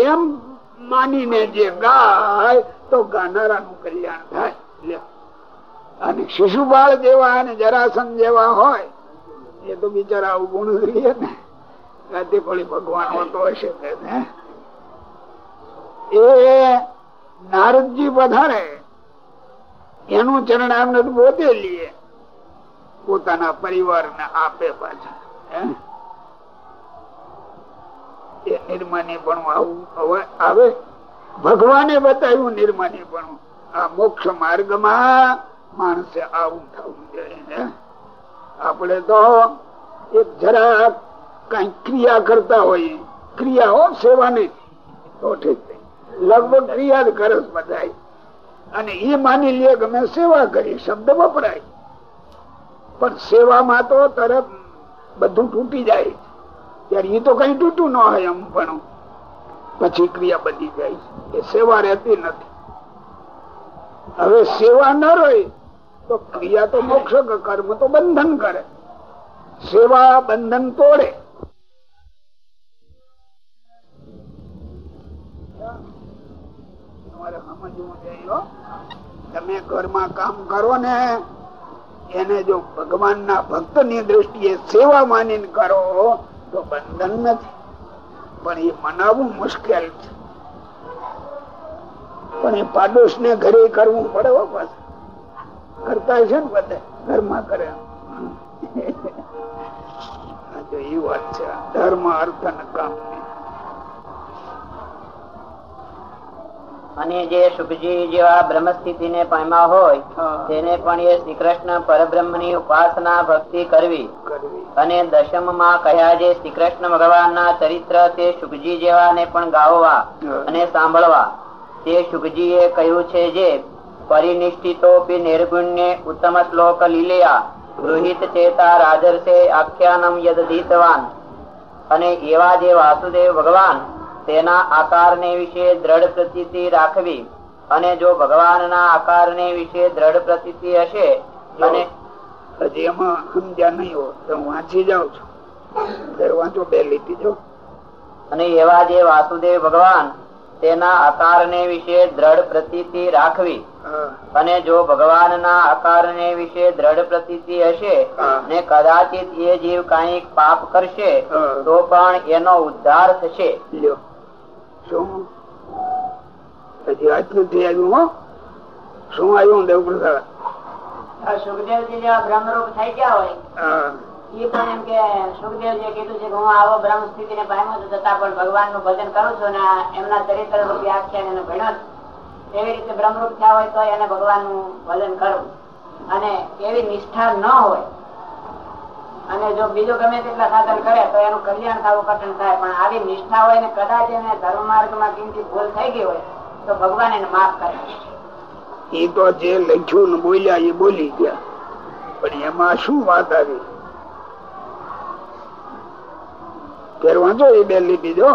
એમ માનીને જે ગાય તો ગાનારાનું કલ્યાણ થાય. અને શિશુપાળ જેવા અને જરાસન જેવા હોય, એ તો બિચારા અવગુણ રહીએ ને. ભગવાન હોતો હશે. એ નારદજી પધારે એનું ચરણામૃત પોતે લઈએ પોતાના પરિવાર ને આપે પાછા. એ નિર્માની આવું આવે. ભગવાને બતાવ્યું નિર્માની પણ આ મોક્ષ માર્ગમાં માણસે આવું થવું જોઈએ આપણે તો એક જરા કઈ ક્રિયા કરતા હોય ક્રિયા હો સેવા નહીં તો ઠીક લગભગ ક્રિયા જ કરે બધા અને એ માની લે કે મેં સેવા કરી, શબ્દ વપરાય. પણ સેવામાં તો તરત બધું તૂટી જાય. ત્યારે એ તો કઈ તૂટું ન હોય એમ, પણ પછી ક્રિયા બની જાય. એ સેવા રહેતી નથી. હવે સેવા ન રહી, તો ક્રિયા તો મોક્ષ કર્મ તો બંધન કરે. સેવા બંધન તોડે. તમે ઘરમાં કામ કરો ને, એને જો ભગવાન ના ભક્તની દ્રષ્ટિએ સેવા માની કરો તો બંધન નથી. પણ એ મનાવવું મુશ્કેલ છે. પણ એ પાડોશ ને ઘરે કરવું પડે કરતા છે ને બધે, ઘરમાં કરે. એ વાત છે. ધર્મ, અર્થ ને કામ. અને જે સુખજી જેવા બ્રહ્મ સ્થિતિ ને પામ્યા હોય તેને પણ એ શ્રી કૃષ્ણ પરબ્રહ્મની ઉપાસના ભક્તિ કરવી. અને દશમમાં કહ્યા જે શ્રી કૃષ્ણ ભગવાન ના ચરિત્ર તે સુખજી જેવા ને પણ ગાવવા અને સાંભળવા. તે સુખજી એ કહ્યું છે જે પરિનિષ્ઠિતો નિર્ગુણ્ય ઉત્તમ શ્લોક લીલયા ગૃહિત ચેતા રાજર્ષે આખ્યાનમ યદીતવાન અને એવા જે વાસુદેવ ભગવાન તેના આકારને વિશે દ્રઢ પ્રતીતિ રાખવી અને જો ભગવાનના આકારને વિશે દ્રઢ પ્રતીતિ હશે અને હજી એમાં સમજ્યા નહીં હોય તો હું વાંચી જાઉં છું. વાંચો બે લીટી જો. અને એવા જે વાસુદેવ ભગવાન તેના આકારને વિશે દ્રઢ પ્રતીતિ રાખવી અને જો ભગવાનના આકારને વિશે દ્રઢ પ્રતીતિ હશે ને કદાચિત એ જીવ કંઈક પાપ કરશે તો પણ એનો ઉદ્ધાર થશે. લ્યો. શું? હજી આટલું થી આવ્યું હો? શું આવ્યું દેવપ્રસાદ સુખદેવજી જેવા બ્રહ્મરૂપ થઈ ગયા હોય એ પણ એમ કે સુખદેવજી કીધું છે કે હું આવો બ્રહ્મ સ્થિતિ ને પામ્યો છું છતાં પણ ભગવાનનું ભજન કરું છું ને એમના ચરિત્ર રૂપી આખ્યાન એને ભણ્યો એવી રીતે બ્રહ્મરૂપ થયા હોય તો એને ભગવાનનું ભજન કરવું અને એવી નિષ્ઠા ન હોય અને જો બીજું ગમે તેટલા સાધન કરે તો એનું કલ્યાણ થવું કઠિન થાય. પણ આવી નિષ્ઠા હોય ને કદાચ એને ધર્મ માર્ગમાં કિંમતી ભૂલ થઈ ગઈ હોય તો ભગવાન એને માફ કરે. એ તો જે લખ્યું ને બોલ્યા એ બોલી ગયા. પણ એમાં શું વાત આવી? ફેર વાંચો એ બે લીટી જો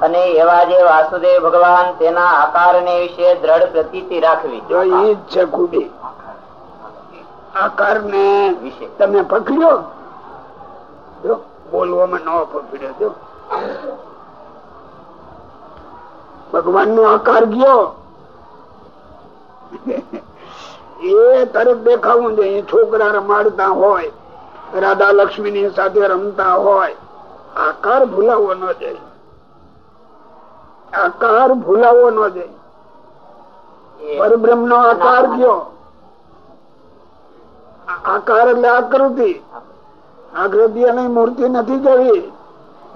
અને એવા જે વાસુદેવ ભગવાન તેના આકારને વિશે દ્રઢ પ્રતીતિ રાખવી. જો એ જ છે ખૂબી આકાર ને વિશે. તમે પકડ્યો? જો બોલવામાં ન પકડ્યો જો. ભગવાન નો આકાર ગયો. એ તરફ દેખાવું જોઈએ છોકરા રમાડતા હોય રાધા લક્ષ્મી ની સાથે રમતા હોય. આકાર ભૂલાવો ન જાય આકાર ભૂલાવો ન જાય પરબ્રહ્મ નો આકાર ગયો. આકાર એટલે આકૃતિ. અને મૂર્તિ નથી જવી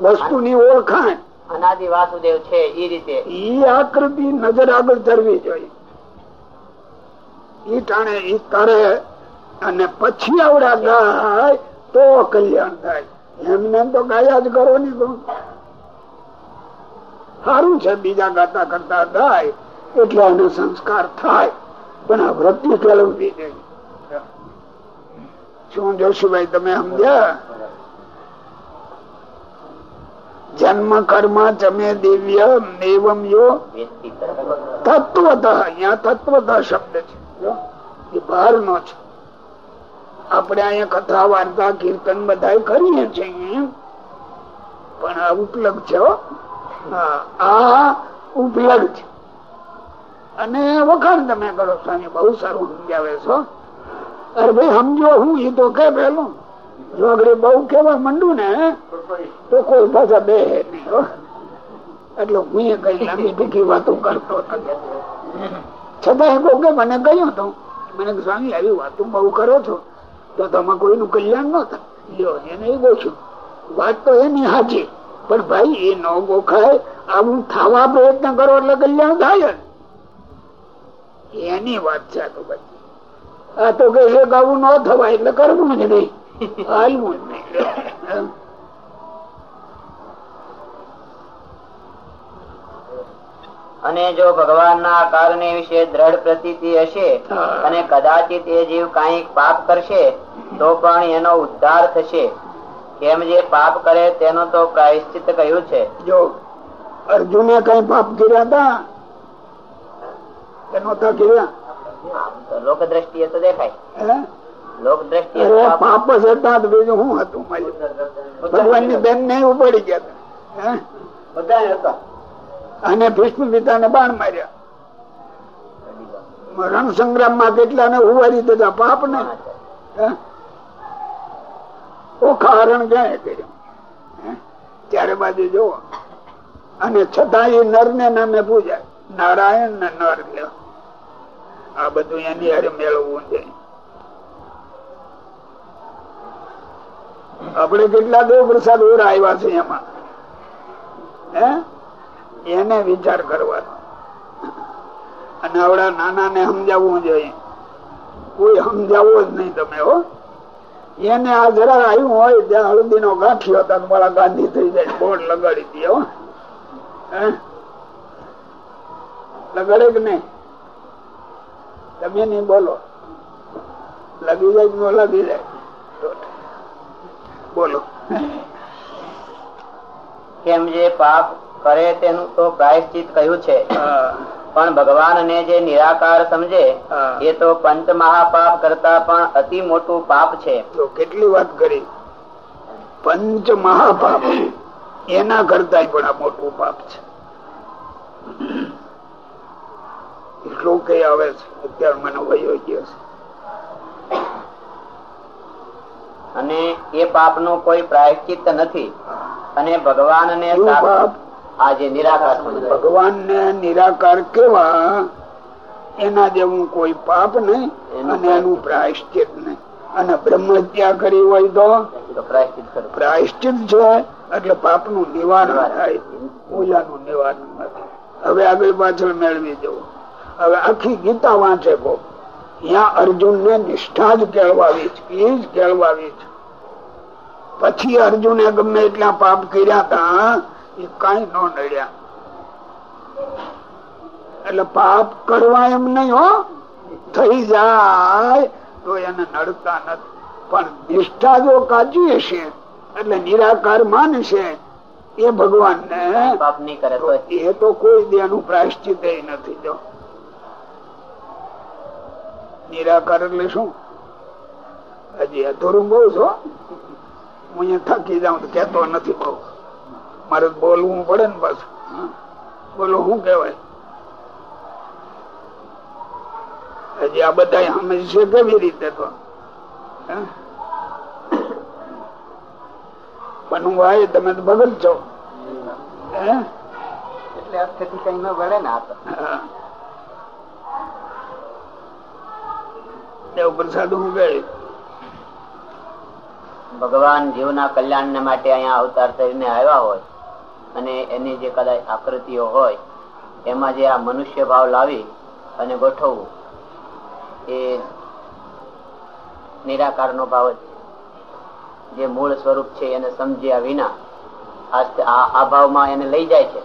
વસ્તુની ઓળખાણ. અનાદિ વાસુદેવ છે એ રીતે. ઈ આકૃતિ નજર આગળ ધરવી જોઈએ. ઈ ટાણે ઈ કરે અને પછી આવડા ગાય તો કલ્યાણ થાય. એમને એમ તો ગાયા જ કરો ની સારું છે બીજા ગાતા કરતા ગાય એટલે એનો સંસ્કાર થાય. પણ આ વૃત્તિ કેળવવી જોઈએ શું જોશુભાઈ તમે સમજ્યા? જન્મ કર્મ ચમે દિવ્ય એવમ યો તત્વત. અહિયાં તત્વત શબ્દ છે. બહાર નો છે. આપણે અહીંયા કથા, વાર્તા, કીર્તન બધા કરીએ છીએ. પણ આ ઉપલબ્ધ છે આ ઉપલબ્ધ છે. અને વખાણ તમે કરો, સ્વામી, બહુ સારું સમજાવે છો અરે ભાઈ, સમજો, હું એ તો કે પેલું? જો આગળ બહુ કેવા માંડું ને, તો કોઈ પાછા બે એટલે હું એ કઈ લાંબી ટૂંકી વાતો કરતો છતાં કહું કે મને કહ્યું તું, મને સ્વામી, આવી વાતો બહુ કરો છો. તો તમે કોઈનું કલ્યાણ ન થાય. લ્યો, એને કહું વાત તો એની સાચી પણ ભાઈ, એ ન ગોખાય આવું થવા પ્રયત્ન કરો એટલે કલ્યાણ થાય એની વાત છે તો ભાઈ. આ તો કે છે આવું ન થવાય એટલે કરવું જ નહીં. હાલવું જ નહીં. અને જો ભગવાનના આકારને વિશે દ્રઢ પ્રતીતિ હશે અને કદાચિત એ જીવ કંઈક પાપ કરશે તો પણ એનો ઉદ્ધાર થશે. કેમ જે પાપ કરે તેનો તો પ્રાયશ્ચિત કહ્યું છે. જો અર્જુને કઈ પાપ કર્યા હતા? એનો તો કર્યા. લોક દ્રષ્ટિએ તો દેખાય. લોક દ્રષ્ટિએ પાપ- જ હતા બીજું શું હતું? ભગવાનની બેન ને ઉપડી ગયા બધા હતા. અને ભીષ્મ પિતાને બાણ માર્યા. રણ સંગ્રામમાં કેટલા ને ઉવારી દીધા? પાપ ને હે? ઓખા હરણ ક્યાં કર્યું? ત્યારે બાજુ જોવો અને છતાં એ નર ને નામે પૂજાય. નારાયણ ને નર લ્યો. આ બધું એની હારે મેળવવું છે. આપણે કેટલા દેવ પ્રસાદ ઓર આવ્યા છે એમાં? હે? એને વિચાર કરવાનો. અને આવડા નાના ને સમજાવવું જોઈએ. કોઈ સમજાવવો જ નહીં તમે હો. એને આ જરા આવ્યું હોય ત્યાં હળદી નો ગાંઠિયો હતા મારા ગાંધી થઈ જાય બોર્ડ લગાડી દે હો. હે? લગાડે કે નહીં? તમે નહીં બોલો. લગી જાય ન લગી જાય? બોલો. કેમ જે પાપ કરે તેનું તો પ્રાયશ્ચિત કહ્યું છે. પણ પણ ભગવાનને જે નિરાકાર સમજે એ તો પંચ મહાપાપ કરતા પણ અતિ મોટું પાપ છે. તો કેટલી વાત કરી? પંચ મહાપાપ. એના કરતા પણ આ મોટું પાપ છે. કઈ આવે છે અત્યારે મને વયો ગયો છે. અને એ પાપનું કોઈ પ્રાયશ્ચિત નથી. અને ભગવાન ને સાપ- પાપ? આ જે નિરાકાર ભગવાન ને નિરાકાર કેવા? એના જેવું કોઈ પાપ નહીં અને એનું પ્રાયશ્ચિત નહીં. અને બ્રહ્મ હત્યા કરી હોય તો? પ્રાયશ્ચિત છે એટલે પાપનું નિવારણ. થાય. પૂજાનું નિવારણ નથી. હવે આગળ પાછળ મેળવી જવું હવે આખી ગીતા વાંચે કો ત્યાં અર્જુન ને નિષ્ઠા જ કેળવાવી છે એ જ કેળવાવી છે. પછી અર્જુને ગમે એટલા પાપ કર્યા હતા એ કઈ ન નડ્યા. એટલે પાપ કરવા એમ નહીં હો થઈ જાય તો એને નડતા નથી. પણ નિષ્ઠા જો કાચી હશે એટલે નિરાકાર માનશે એ ભગવાન ને પાપ નહીં કરે એ તો કોઈ દેનું પ્રાયશ્ચિત નથી જો. નિરાકાર એટલે શું? હજી અધૂરું બહુ છો? હું અહીંયા થકી જાઉં કેતો નથી બહુ. મારે બોલવું પડે ને બસ બોલો શું કેવાય હજી આ બધા સમજશે કેવી રીતે તો? હે? પણ ભાઈ તમે તો ભગત છો. હે? એટલે અર્થથી કઈ ન વળે ને આ તો હા. દેવ પ્રસાદ હું કહે ભગવાન જીવના કલ્યાણ માટે અહીંયા અવતાર થઈને આવ્યા હોય અને એની જે કદાચ આકૃતિઓ હોય એમાં જે આ મનુષ્ય ભાવ લાવી અને ગોઠવવું એ નિરાકાર નો ભાવ જ છે. જે મૂળ સ્વરૂપ છે એને સમજ્યા વિના આ આ ભાવમાં એને લઈ જાય છે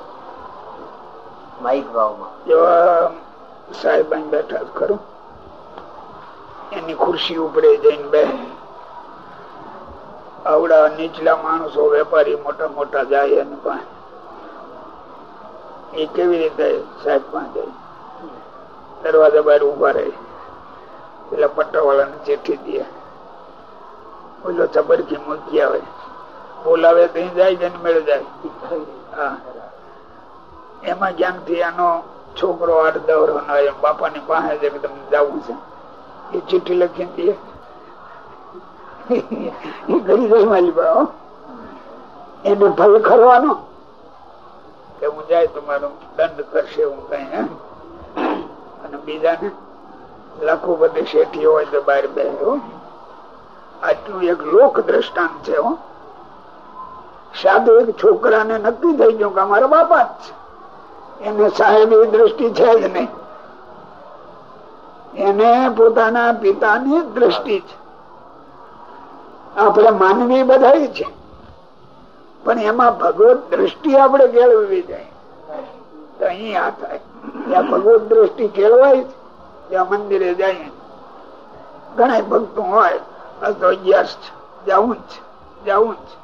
માઇક ભાવમાં સાહેબ બેઠા ખરું એની ખુરશી ઉપડે જઈને બે આવડા નીચલા માણસો વેપારી મોટા મોટા જાય એની પાસે. એ કેવી રીતે સાહેબ પાસે દરવાજા બહાર ઊભા રહે. પેલા પટ્ટા ને ચેઠી દે. ઓલો ચબરકી મૂકી આવે. બોલાવે ત્યાં જાય જઈને મેળ જાય. હા. એમાં જ્ઞાનથી આનો છોકરો આઠ દવરો ન બાપાની પાસે કે તમને જવું છે. એ ચિઠ્ઠી લખી દે. કરી જાય મારી બા એને ભય ખરવાનો કે હું જાય તમારો દંડ કરશે હું કઈ અને બીજાને બધી શેઠી હોય તો બહાર બેસો આટલું એક લોક દ્રષ્ટાંત છે, હો. સાધુ એક છોકરાને નક્કી થઈ ગયું કે અમારા બાપા જ છે. એને સાહેબ એ દ્રષ્ટિ છે જ નહીં. એને પોતાના પિતાની દ્રષ્ટિ છે. આપણે માનવી બધા છે. પણ એમાં ભગવત દ્રષ્ટિ આપણે કેળવવી જાય તો અહીં થાય. ત્યાં ભગવત દ્રષ્ટિ કેળવાય છે, ત્યાં મંદિરે જાય. ઘણા ભક્તો હોય યશ છે જવું છે જવું છે,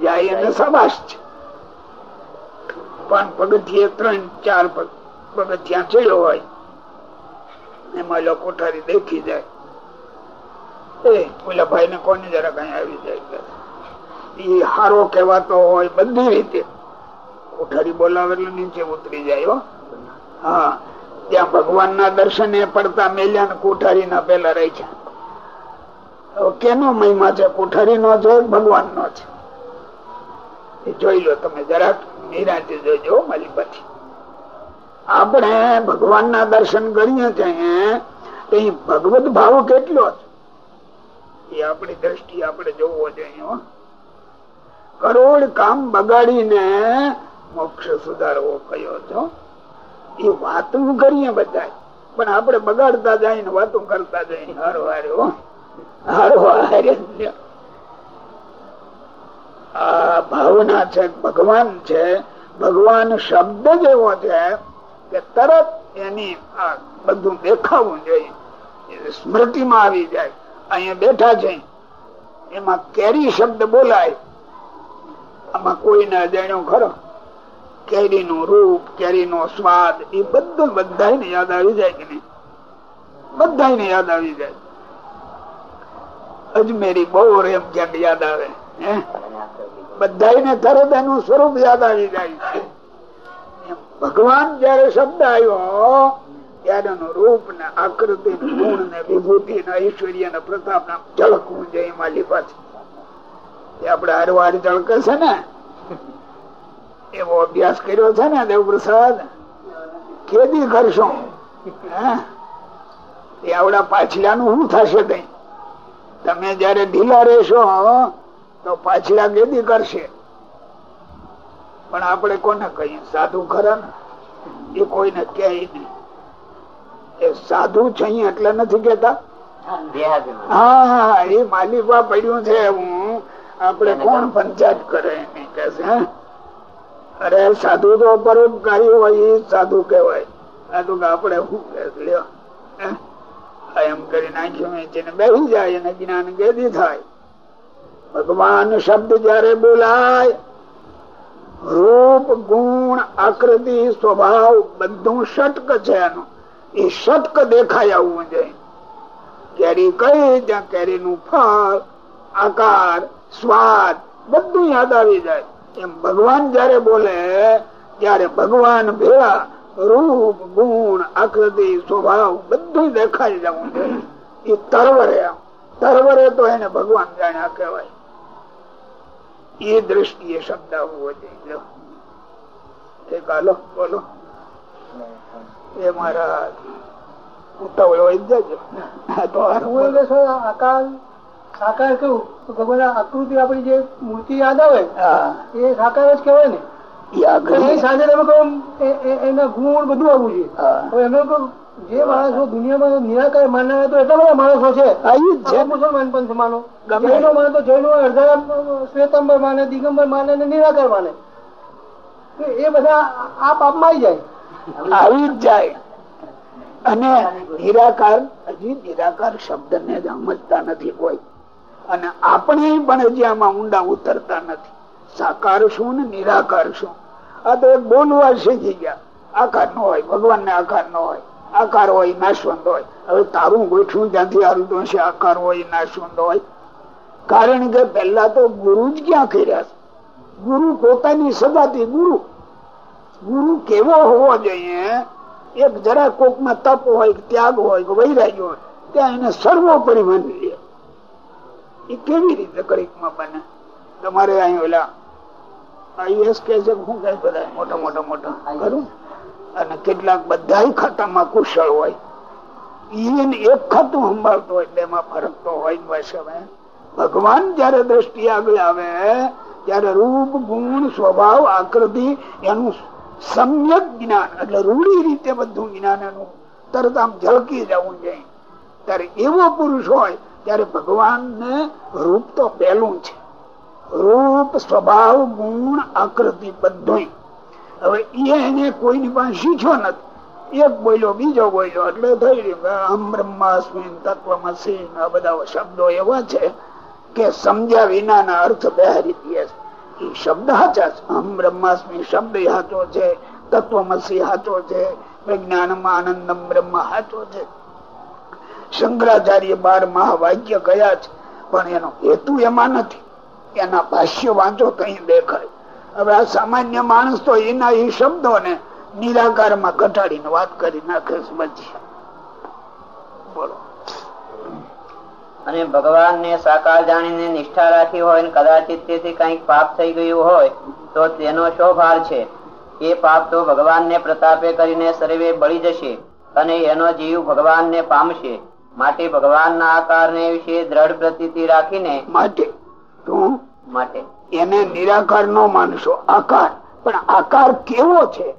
જાય એને સમાસ છે. પણ પગથિયે ત્રણ, ચાર પગથિયા થયેલો હોય એમાં લોકો કોઠારી દેખી જાય. એ, ઓલા ભાઈ ને કોને જરા કઈ આવી જાય એ હારો કેવાતો હોય બધી રીતે. કોઠારી બોલાવે એટલે નીચે ઉતરી જાય હા. ત્યાં ભગવાન ના દર્શને પડતા મેલ્યા ને કોઠારી ના પેલા રહી છે કેનો મહિમા છે? કોઠારી નો છે ભગવાન નો છે જોઈ લો તમે જરાક નિરાંતે જોજો મારી પછી. આપણે ભગવાન ના દર્શન કરીએ છીએ ભગવત ભાવ કેટલો છે? એ આપણી દ્રષ્ટિ આપણે જોવો જોઈએ કરોડ કામ બગાડીને મોક્ષ સુધારવો કયો છો? એ વાતું કરીએ બધા. પણ આપણે બગાડતા જાય ને વાતું કરતા જાય હર વાર્યો હર વાર્ય આ ભાવના છે, ભગવાન છે. ભગવાન શબ્દ જ એવો છે. કે તરત એની બધું દેખાવું જોઈએ. સ્મૃતિમાં આવી જાય. અહીંયા બેઠા છે. એમાં કેરી શબ્દ બોલાય. આમાં કોઈને અજાણ્યો ખરો. કેરી નું રૂપ કેરી નો સ્વાદ, એ બધું બધા યાદ આવી જાય કે નહીં? બધા યાદ આવી જાય. અજમેરી બહુ એમ ક્યાંક યાદ આવે બધા તરત એનું સ્વરૂપ યાદ આવી જાય. ભગવાન જયારે શબ્દ આવ્યો ત્યારે રૂપ ને આકૃતિ ગુણ ને વિભૂતિ ને ઐશ્વર્ય ને પ્રતાપ ને ઝળકવું જોઈએ એમાં લીપાથી આપડે હરવાર ઝળકે છે ને? એવો અભ્યાસ કર્યો છે ને દેવપ્રસાદ? ખેતી કરશો? એ આવડા પાછલા નું શું થશે કઈ તમે જયારે ઢીલા રહેશો, તો પાછલા કેદી કરશે. પણ આપણે કોને કહીએ? સાધુ ખરા ને? એ કોઈને કહે નહીં. એ સાધુ છે એટલે નથી કેતા હા એ માલિકા પડ્યું છે. હું આપણે કોણ પંચાયત કરે એની કે છે અરે સાધુ તો પરોપકારી હોય એ સાધુ કેવાય સાધુ કે આપણે શું કે લ્યો એમ કરી નાખ્યું જેને બેસી જાય એને જ્ઞાન ગેદી થાય. ભગવાન શબ્દ જયારે બોલાય રૂપ, ગુણ, આકૃતિ, સ્વભાવ બધું ષટક છે એનું. એ ષટક દેખાય આવવું જોઈએ. કેરી કઈ ત્યાં કેરી નું ફળ, આકાર, સ્વાદ બધું યાદ આવી જાય. એમ ભગવાન જયારે બોલે, ત્યારે ભગવાન ભેળા રૂપ, ગુણ, આકૃતિ, સ્વભાવ બધું દેખાઈ જવું જોઈએ. એ તરવરે તરવરે તો એને ભગવાન જાણ્યા કહેવાય. એ દ્રષ્ટિએ શબ્દ આવવો જોઈએ. બોલો. એ મારા સાકાર કેવું ભગવાન આકૃતિ આપણી જે મૂર્તિ યાદ આવે એ સાકાર જ કેવાય ને. સાથે તમે કહો એના ગુણ બધું આવવું જોઈએ. એનો જે માણસો દુનિયામાં નિરાકાર માનનારા તો એટલા બધા માણસો છે. મુસલમાન પંથ માનો. જૈનો માને તો જૈનો અડધા શ્વેતંબર માને દિગંબર માને ને નિરાકાર માને. એ બધા આ પાપમાં આવી જાય. આવી જ જાય. અને નિરાકાર હજી નિરાકાર શબ્દ ને સમજતા નથી કોઈ. અને આપણે પણ હજી આમાં ઊંડા ઉતરતા નથી. સાકાર શું ને નિરાકાર શું? આ તો બોલવા શીખી ગયા. આકાર નો હોય ભગવાન ને આકાર નો હોય. આકાર હોય નાશવંત હોય. હવે તારું ગોઠવું ત્યાંથી હાલતું હશે, આકાર હોય નાશવંત હોય. કારણ કે પેલા તો ગુરુ જ ક્યાં કર્યા ગુરુ પોતાની સદાથી ગુરુ. ગુરુ કેવો હોવો જોઈએ? એક જરા કોકમાં તપ હોય ત્યાગ હોય, કે વૈરાગ્ય હોય, ત્યાં એને સર્વોપરી માની લે એ કેવી રીતે કડીકમાં બને? તમારે અહીં ઓલા આઈએસ કે છે શું કઈ બધા મોટા મોટા મોટા ખરું અને કેટલાક બધા ખાતામાં કુશળ હોય. એક ખાતું સંભાળતો હોય, બેમાં ફરક હોય ભગવાન જયારે દ્રષ્ટિ આગળ આવે, ત્યારે રૂપ, ગુણ, સ્વભાવ, આકૃતિ, એનું સમ્યક જ્ઞાન, એટલે રૂઢી રીતે બધું જ્ઞાન એનું તરત આમ ઝળકી જવું જોઈએ. ત્યારે એવો પુરુષ હોય, ત્યારે ભગવાન ને રૂપ તો પહેલું છે. રૂપ, સ્વભાવ, ગુણ, આકૃતિ બધું હવે એને કોઈની પાસે શીખ્યો નથી. એક બોલ્યો, બીજો બોલ્યો, એટલે થઈ રહ્યું તત્વમસી આ બધા શબ્દો એવા છે કે સમજ્યા વિનાના અર્થ બહેરી દે એ શબ્દ હાચા છે. અહમ બ્રહ્માસ્મી શબ્દ હાચો છે તત્વમસી હાચો છે, વિજ્ઞાનમાં આનંદમ બ્રહ્મ હાચો છે. શંકરાચાર્ય બાર મહાવાક્ય કયા છે, પણ એનો હેતુ એમાં નથી. એના ભાષ્ય વાંચો કઈ દેખાય. હવે આ સામાન્ય માણસ તો એના એ શબ્દો ને નિરાકારમાં ઘટાડીને વાત કરી નાખે પછી બોલો. અને ભગવાન ને સાકાર જાણીને નિષ્ઠા રાખી હોય કદાચિત તેથી કંઈક પાપ થઈ ગયું હોય તો તેનો શો ભાર છે. એ પાપ તો ભગવાન ને પ્રતાપે કરીને સર્વે બળી જશે અને એનો જીવ ભગવાન ને પામશે. માટે ભગવાન ના આકાર ને વિશે દ્રઢ પ્રતિ રાખીને માટે? માટે. એને નિરાકાર નો માનશો. આકાર. પણ આકાર કેવો છે?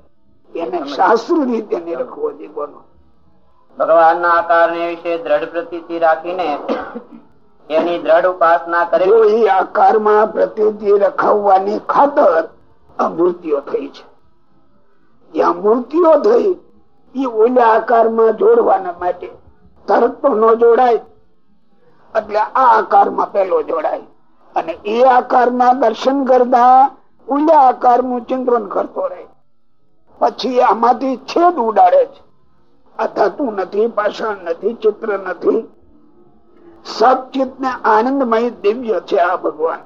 એને શાસ્ત્ર રીતે નિરખવો જોઈએ બોલો. ભગવાન ના આકાર ને વિશે દ્રઢ પ્રતિ રાખીને એની દ્રઢ ઉપાસના કરે. એ આકારમાં પ્રતિ રખાવવાની ખાતર આ મૂર્તિઓ થઈ છે. જ્યાં મૂર્તિઓ થઈ એ ઓલા આકારમાં જોડવાના માટે તરત તો ન જોડાય. એટલે આ આકારમાં પેલો જોડાય. અને એ આકારના દર્શન કરતા ઓલા આકારનું ચિંતન કરતો રહે. પછી આમાંથી છેદ ઉડાડે છે. આ થતું નથી, પાષાણ નથી, ચિત્ર નથી. સચિત ને આનંદમય દિવ્ય છે આ ભગવાન.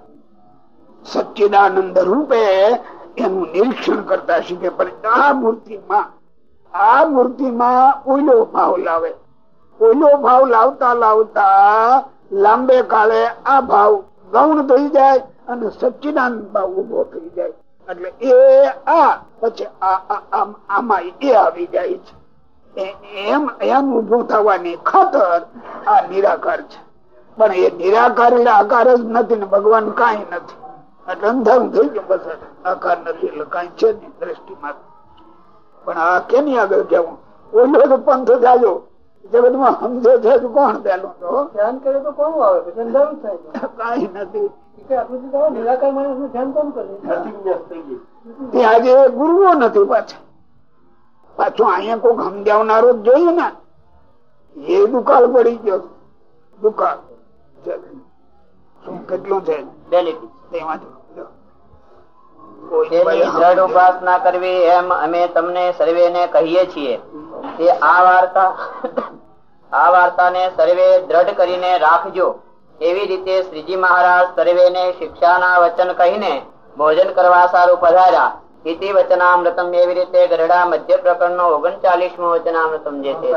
સચ્ચિદાનંદ રૂપે એનું નિરીક્ષણ કરતા શીખે, પણ આ મૂર્તિમાં આ મૂર્તિમાં ઓલો ભાવ લાવે. ઓલો ભાવ લાવતા લાવતા લાંબે કાળે આ ભાવ ગૌણ થઈ જાય અને સચ્ચિદાનંદ ઊભો થઈ જાય. એટલે એ આ, પછી આમાં એ આવી જાય છે. એમ એમ ઊભો થવાની ખતર આ નિરાકાર છે. પણ એ નિરાકાર એટલે આકાર જ નથી ને ભગવાન કઈ નથી. એટલે થઈ ગયું બસ આકાર નથી એટલે કઈ છે નહીં દ્રષ્ટિમાં. પણ આ કેની આગળ કેવું ઓલો પંથ જાજો જગતમાં સમજે છે કોણ પેલું તો? ધ્યાન કરે તો કોણ આવે થાય કઈ નથી. નિરાકાર માણસ ધ્યાન કોણ કરે? ત્યાં આજે ગુરુઓ નથી પાછા. પાછો અહીંયા કોઈક સમજાવનારો જ જોઈએ ને. એ દુકાળ પડી ગયો. દુકાળ. શું કેટલું છે? તેની દ્રઢ ઉપાસના કરવી એમ અમે તમને સર્વેને કહીએ છીએ. તે આ વાર્તા આ વાર્તાને સર્વે દ્રઢ કરીને રાખજો. એવી રીતે શ્રીજી મહારાજ સર્વેને શિક્ષાના વચન કહીને ભોજન કરવા સારું પધાર્યા. ઇતિ વચનામૃતમ એવી રીતે ગરડા મધ્ય પ્રકરણ નો ઓગણચાલીસ ઓગણચાલીસમો વચનામૃતમ જે છે